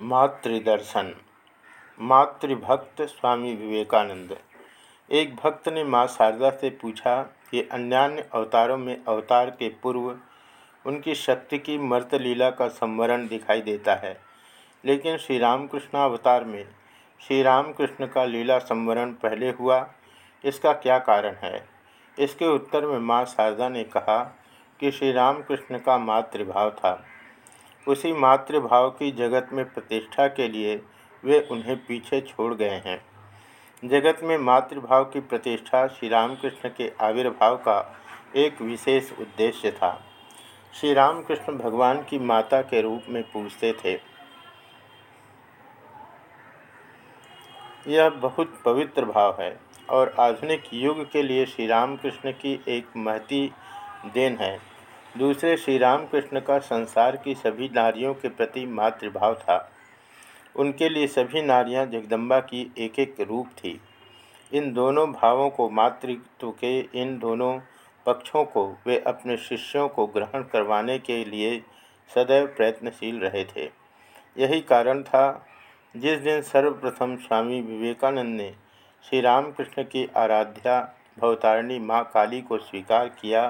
मातृदर्शन। मातृभक्त स्वामी विवेकानंद। एक भक्त ने माँ शारदा से पूछा कि अन्यान्य अवतारों में अवतार के पूर्व उनकी शक्ति की मर्त लीला का संवरण दिखाई देता है। लेकिन श्री रामकृष्ण अवतार में श्री रामकृष्ण का लीला संवरण पहले हुआ, इसका क्या कारण है? इसके उत्तर में माँ शारदा ने कहा कि श्री रामकृष्ण का मातृभाव था। उसी मातृभाव की जगत में प्रतिष्ठा के लिए वे उन्हें पीछे छोड़ गए हैं। जगत में मातृभाव की प्रतिष्ठा श्री रामकृष्ण के आविर्भाव का एक विशेष उद्देश्य था। श्री रामकृष्ण भगवान की माता के रूप में पूजते थे। यह बहुत पवित्र भाव है और आधुनिक युग के लिए श्री रामकृष्ण की एक महती देन है। दूसरे श्री रामकृष्ण का संसार की सभी नारियों के प्रति मातृभाव था। उनके लिए सभी नारियाँ जगदम्बा की एक एक रूप थी। इन दोनों भावों को मातृत्व के इन दोनों पक्षों को वे अपने शिष्यों को ग्रहण करवाने के लिए सदैव प्रयत्नशील रहे थे। यही कारण था, जिस दिन सर्वप्रथम स्वामी विवेकानंद ने श्री रामकृष्ण की आराध्या भवतारिणी माँ काली को स्वीकार किया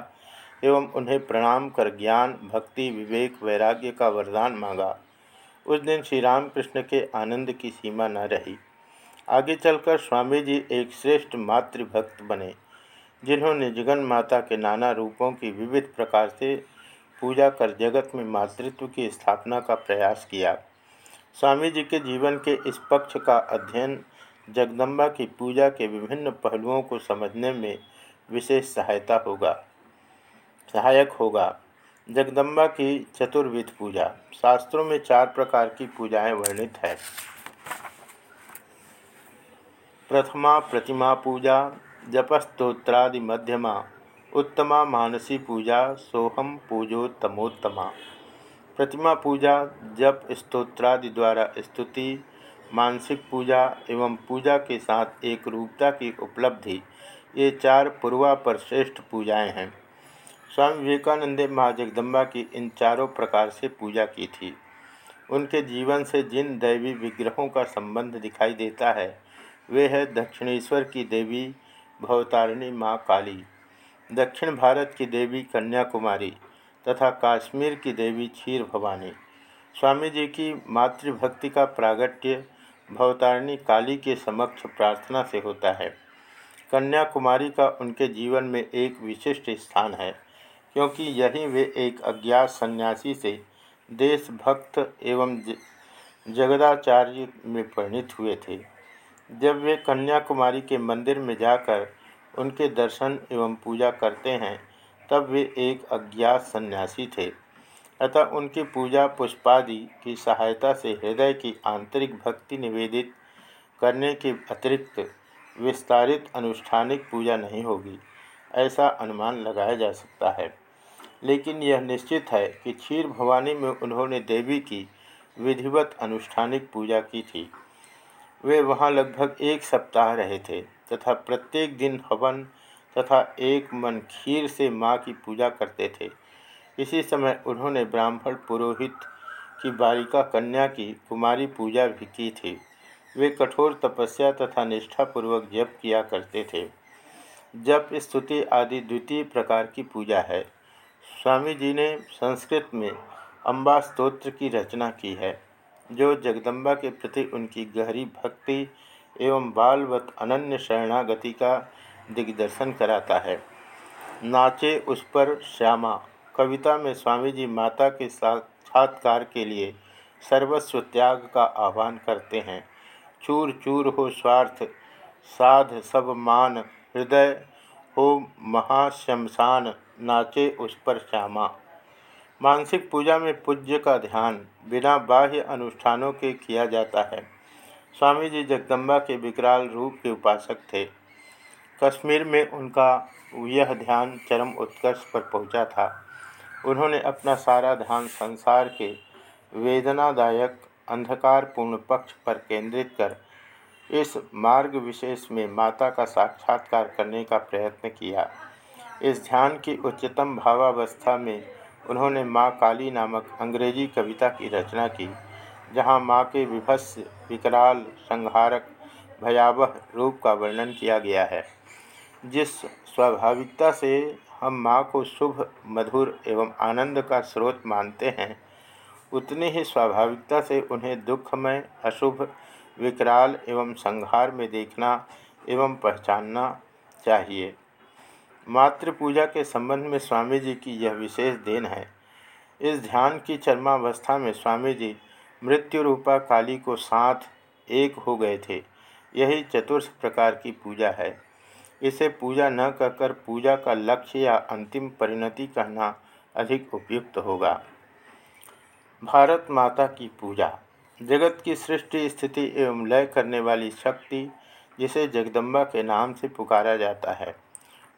एवं उन्हें प्रणाम कर ज्ञान, भक्ति, विवेक, वैराग्य का वरदान मांगा। उस दिन श्री रामकृष्ण के आनंद की सीमा न रही। आगे चलकर स्वामी जी एक श्रेष्ठ मातृभक्त बने, जिन्होंने जगन माता के नाना रूपों की विविध प्रकार से पूजा कर जगत में मातृत्व की स्थापना का प्रयास किया। स्वामी जी के जीवन के इस पक्ष का अध्ययन जगदम्बा की पूजा के विभिन्न पहलुओं को समझने में विशेष सहायता होगा। सहायक होगा। जगदम्बा की चतुर्विध पूजा। शास्त्रों में चार प्रकार की पूजाएँ वर्णित है। प्रथमा, प्रतिमा पूजा, जपस्तोत्रादि मध्यमा, उत्तमा मानसी पूजा, सोहम पूजोत्तमोत्तमा। प्रतिमा पूजा, जप स्तोत्रादि द्वारा स्तुति, मानसिक पूजा एवं पूजा के साथ एक रूपता की उपलब्धि, ये चार पूर्वा पर श्रेष्ठ पूजाएँ हैं। स्वामी विवेकानंद ने माँ जगदम्बा की इन चारों प्रकार से पूजा की थी। उनके जीवन से जिन दैवी विग्रहों का संबंध दिखाई देता है, वे है दक्षिणेश्वर की देवी भवतारिणी माँ काली, दक्षिण भारत की देवी कन्याकुमारी तथा काश्मीर की देवी क्षीर भवानी। स्वामी जी की मातृभक्ति का प्रागट्य भवतारिणी काली के समक्ष प्रार्थना से होता है। कन्याकुमारी का उनके जीवन में एक विशिष्ट स्थान है। क्योंकि यही वे एक अज्ञात सन्यासी से देशभक्त एवं जगदाचार्य में परिणित हुए थे। जब वे कन्याकुमारी के मंदिर में जाकर उनके दर्शन एवं पूजा करते हैं, तब वे एक अज्ञात सन्यासी थे। अतः उनकी पूजा पुष्पादि की सहायता से हृदय की आंतरिक भक्ति निवेदित करने के अतिरिक्त विस्तारित अनुष्ठानिक पूजा नहीं होगी, ऐसा अनुमान लगाया जा सकता है। लेकिन यह निश्चित है कि क्षीर भवानी में उन्होंने देवी की विधिवत अनुष्ठानिक पूजा की थी। वे वहाँ लगभग एक सप्ताह रहे थे तथा प्रत्येक दिन हवन तथा एक मन खीर से माँ की पूजा करते थे। इसी समय उन्होंने ब्राह्मण पुरोहित की बालिका कन्या की कुमारी पूजा भी की थी। वे कठोर तपस्या तथा निष्ठापूर्वक जप किया करते थे। जप, स्तुति आदि द्वितीय प्रकार की पूजा है। स्वामी जी ने संस्कृत में अम्बा स्त्रोत्र की रचना की है, जो जगदम्बा के प्रति उनकी गहरी भक्ति एवं बालवत अनन्य शरणागति का दिग्दर्शन कराता है। नाचे उस पर श्यामा, कविता में स्वामी जी माता के साक्षात्कार के लिए सर्वस्व त्याग का आह्वान करते हैं। चूर चूर हो स्वार्थ, साध सब मान, हृदय हो महाशमशान, नाचे उस पर श्यामा। मानसिक पूजा में पूज्य का ध्यान बिना बाह्य अनुष्ठानों के किया जाता है। स्वामी जी जगदम्बा के विकराल रूप के उपासक थे। कश्मीर में उनका यह ध्यान चरम उत्कर्ष पर पहुँचा था। उन्होंने अपना सारा ध्यान संसार के वेदनादायक, अंधकारपूर्ण पक्ष पर केंद्रित कर इस मार्ग विशेष में माता का साक्षात्कार करने का प्रयत्न किया। इस ध्यान की उच्चतम भावावस्था में उन्होंने माँ काली नामक अंग्रेज़ी कविता की रचना की, जहाँ माँ के विभत्स विकराल, संहारक, भयावह रूप का वर्णन किया गया है। जिस स्वाभाविकता से हम माँ को शुभ, मधुर एवं आनंद का स्रोत मानते हैं, उतनी ही स्वाभाविकता से उन्हें दुखमय, अशुभ विकराल एवं संहार में देखना एवं पहचानना चाहिए। मातृ पूजा के संबंध में स्वामी जी की यह विशेष देन है। इस ध्यान की चरमावस्था में स्वामी जी मृत्यु रूपा काली को साथ एक हो गए थे। यही चतुर्थ प्रकार की पूजा है। इसे पूजा न कहकर पूजा का लक्ष्य या अंतिम परिणति कहना अधिक उपयुक्त होगा। भारत माता की पूजा। जगत की सृष्टि, स्थिति एवं लय करने वाली शक्ति, जिसे जगदम्बा के नाम से पुकारा जाता है,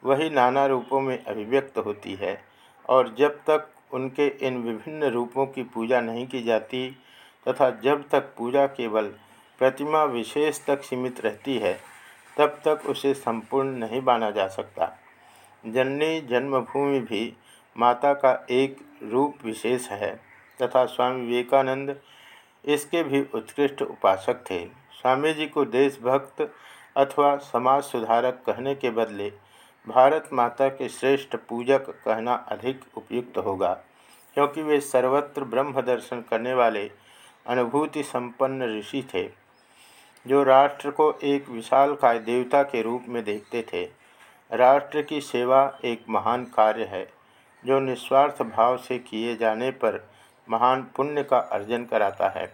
वही नाना रूपों में अभिव्यक्त होती है। और जब तक उनके इन विभिन्न रूपों की पूजा नहीं की जाती, तथा जब तक पूजा केवल प्रतिमा विशेष तक सीमित रहती है, तब तक उसे संपूर्ण नहीं माना जा सकता। जननी जन्मभूमि भी माता का एक रूप विशेष है, तथा स्वामी विवेकानंद इसके भी उत्कृष्ट उपासक थे। स्वामी जी को देशभक्त अथवा समाज सुधारक कहने के बदले भारत माता के श्रेष्ठ पूजक कहना अधिक उपयुक्त होगा, क्योंकि वे सर्वत्र ब्रह्म दर्शन करने वाले अनुभूति संपन्न ऋषि थे, जो राष्ट्र को एक विशाल काय देवता के रूप में देखते थे। राष्ट्र की सेवा एक महान कार्य है, जो निस्वार्थ भाव से किए जाने पर महान पुण्य का अर्जन कराता है।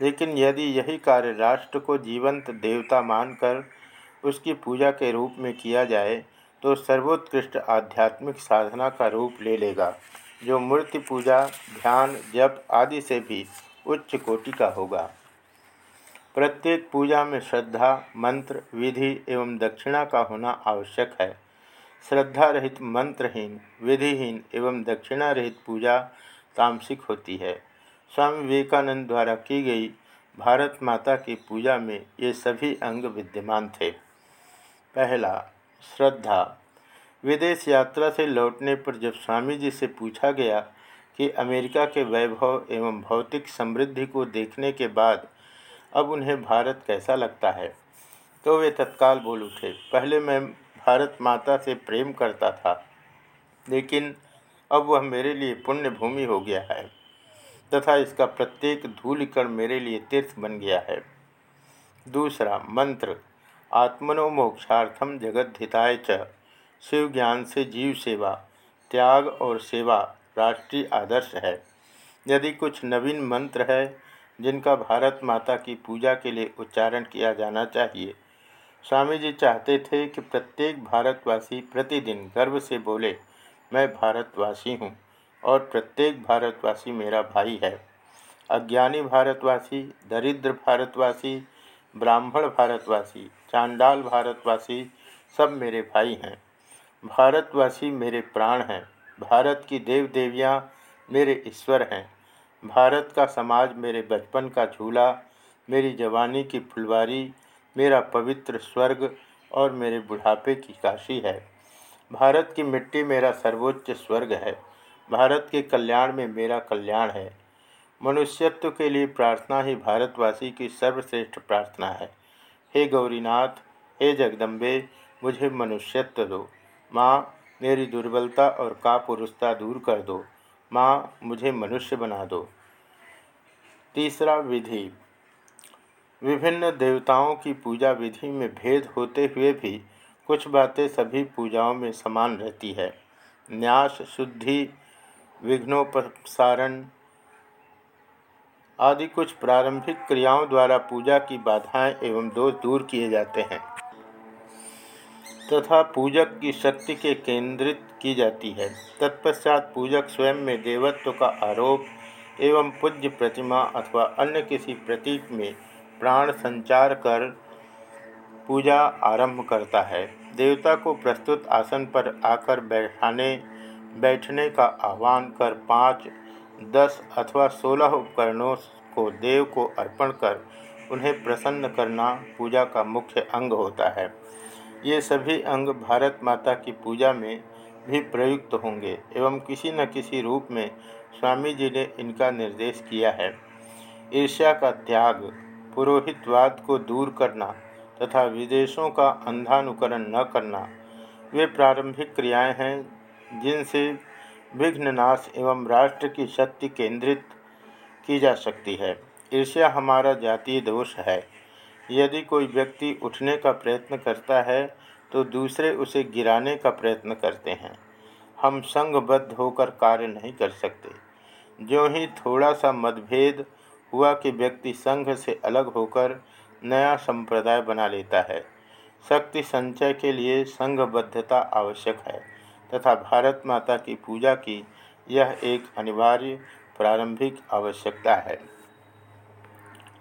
लेकिन यदि यही कार्य राष्ट्र को जीवंत देवता मानकर उसकी पूजा के रूप में किया जाए तो सर्वोत्कृष्ट आध्यात्मिक साधना का रूप ले लेगा, जो मूर्ति पूजा, ध्यान, जप आदि से भी उच्च कोटि का होगा। प्रत्येक पूजा में श्रद्धा, मंत्र, विधि एवं दक्षिणा का होना आवश्यक है। श्रद्धा रहित मंत्रहीन, विधिहीन एवं दक्षिणा रहित पूजा तामसिक होती है। स्वामी विवेकानंद द्वारा की गई भारत माता की पूजा में ये सभी अंग विद्यमान थे। पहला, श्रद्धा। विदेश यात्रा से लौटने पर जब स्वामी जी से पूछा गया कि अमेरिका के वैभव एवं भौतिक समृद्धि को देखने के बाद अब उन्हें भारत कैसा लगता है तो वे तत्काल बोल उठे। पहले मैं भारत माता से प्रेम करता था, लेकिन अब वह मेरे लिए पुण्य भूमि हो गया है तथा इसका प्रत्येक धूलिकण मेरे लिए तीर्थ बन गया है। दूसरा मंत्र आत्मनो मोक्षार्थम जगद्धिताय च। शिव ज्ञान से जीव सेवा, त्याग और सेवा राष्ट्रीय आदर्श है। यदि कुछ नवीन मंत्र है, जिनका भारत माता की पूजा के लिए उच्चारण किया जाना चाहिए, स्वामी जी चाहते थे कि प्रत्येक भारतवासी प्रतिदिन गर्व से बोले मैं भारतवासी हूँ और प्रत्येक भारतवासी मेरा भाई है। अज्ञानी भारतवासी, दरिद्र भारतवासी, ब्राह्मण भारतवासी, चांडाल भारतवासी सब मेरे भाई हैं। भारतवासी मेरे प्राण हैं। भारत की देव देवियाँ मेरे ईश्वर हैं। भारत का समाज मेरे बचपन का झूला, मेरी जवानी की फुलवारी, मेरा पवित्र स्वर्ग और मेरे बुढ़ापे की काशी है। भारत की मिट्टी मेरा सर्वोच्च स्वर्ग है। भारत के कल्याण में मेरा कल्याण है। मनुष्यत्व के लिए प्रार्थना ही भारतवासी की सर्वश्रेष्ठ प्रार्थना है। हे गौरीनाथ, हे जगदम्बे, मुझे मनुष्यत्व दो। माँ, मेरी दुर्बलता और कापुरुषता दूर कर दो। माँ, मुझे मनुष्य बना दो। तीसरा विधि, विभिन्न देवताओं की पूजा विधि में भेद होते हुए भी कुछ बातें सभी पूजाओं में समान रहती है। न्यास, शुद्धि, विघ्नोपसारण आदि कुछ प्रारंभिक क्रियाओं द्वारा पूजा की बाधाएँ एवं दोष दूर किए जाते हैं। तथा पूजक की शक्ति के केंद्रित की जाती है। तत्पश्चात पूजक स्वयं में देवत्व का आरोप एवं पूज्य प्रतिमा अथवा अन्य किसी प्रतीक में प्राण संचार कर पूजा आरंभ करता है। देवता को प्रस्तुत आसन पर आकर बैठाने, बैठने का आह्वान कर पाँच, दस अथवा सोलह उपकरणों को देव को अर्पण कर उन्हें प्रसन्न करना पूजा का मुख्य अंग होता है। ये सभी अंग भारत माता की पूजा में भी प्रयुक्त होंगे एवं किसी न किसी रूप में स्वामी जी ने इनका निर्देश किया है। ईर्ष्या का त्याग, पुरोहितवाद को दूर करना तथा विदेशों का अंधानुकरण न करना। वे प्रारंभिक क्रियाएँ हैं, जिनसे विघ्ननाश एवं राष्ट्र की शक्ति केंद्रित की जा सकती है। ईर्ष्या हमारा जातीय दोष है। यदि कोई व्यक्ति उठने का प्रयत्न करता है तो दूसरे उसे गिराने का प्रयत्न करते हैं। हम संघबद्ध होकर कार्य नहीं कर सकते। जो ही थोड़ा सा मतभेद हुआ कि व्यक्ति संघ से अलग होकर नया संप्रदाय बना लेता है। शक्ति संचय के लिए संघबद्धता आवश्यक है तथा भारत माता की पूजा की यह एक अनिवार्य प्रारंभिक आवश्यकता है।